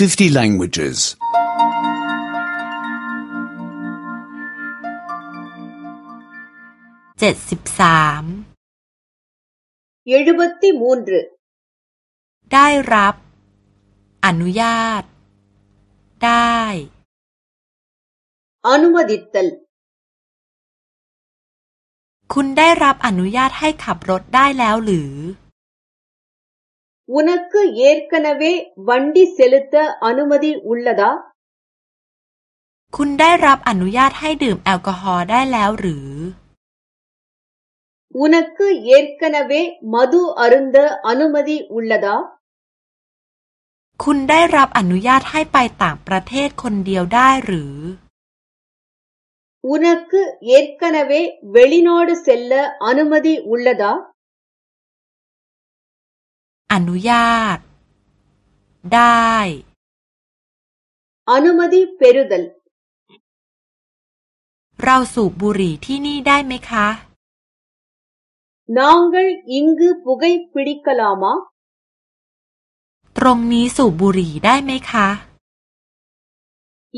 50 languages. 73 73ได้รับ อนุญาต ได้อนุมติตัลคุณได้รับอนุญาตให้ขับรถได้แล้วหรือ உனக்கு ஏற்கனவே வண்டி செலுத்த அனுமதி உள்ளதா คุณได้รับอนุญาตให้ดื่มแอลกอฮอล์ได้แล้วหรือ உனக்கு ஏற்கனவே மது அருந்த அனுமதி உள்ளதா คุณได้รับอนุญาตให้ไปต่างประเทศคนเดียวได้หรือ உனக்கு ஏற்கனவே வெளிநாடு செல்ல அனுமதி உள்ளதா อนุญาต ได้ อนุมัติเ ற รุดล เราสูบบุหรี่ที่นี่ได้ไหมคะน้องกันอิงกู ப ு க ยปิดกลามา ตรงนี้สูบบุหรี่ได้ไหมคะ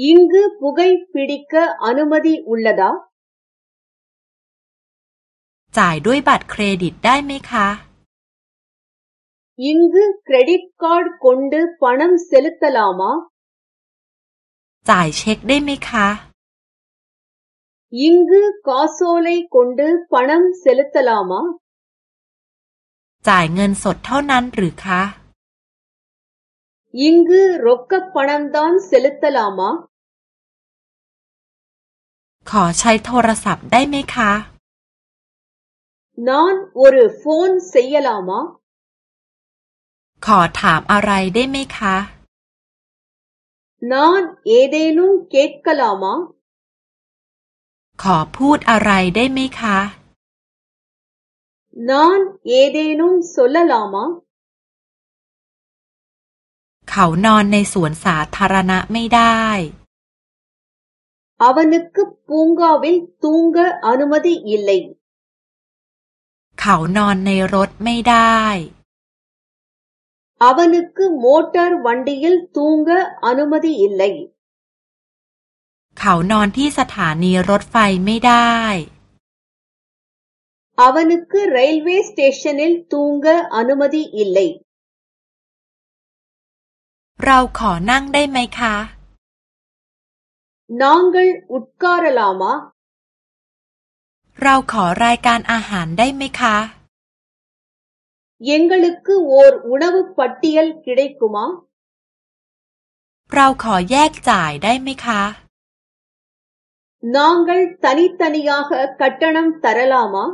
อิงกு ப ு க ยปิดกกอนุมு ம த ி உ ลล ள ดาจ่ายด้วยบัตรเครดิตได้ไหมคะ இங்கு கிரெடிட் கார்டு க ொน் ட ு பணம் செலுத்தலாமா จ่ายเช็คได้ไหมคะยิงกืกคอสโอเลยคนเดอพนัมเซลตลามาจ่ายเงินสดเท่านั้นหรือคะยิงกือรกกับพนัมดอนเซลตลามาขอใช้โทรศัพท์ได้ไหมคะนอนวอร์ฟอนเซียลามาขอถามอะไรได้ไหมคะ นอนเอเดนุเกตกลอมอขอพูดอะไรได้ไหมคะ นอน เอเดนุสุลลอมอเขานอนในสวนสาธารณะไม่ได้อาวันึกก ப ூงก க วิிตุงก ங อนุมัติอิเลยเขานอนในรถไม่ได้อ வ ன ு க ் க ுมอเตอร์วันดีி ய ி ல ் தூங்க அனுமதி இல்லை เขานอนที่สถานีรถไฟไม่ได้ அவனுக்கு ரயில்வே ஸ்டேஷனில் தூங்க அனுமதி இல்லை เราขอนั่งได้ไหมคะน้องกลุดการลามาเราขอรายการอาหารได้ไหมคะ எங்களுக்கு ஓர் உணவு பட்டியல் கிடைக்குமா เราขอแยกจ่ายได้ไหมคะ நாங்கள் தனித்தனியாக கட்டணம் தரலாமா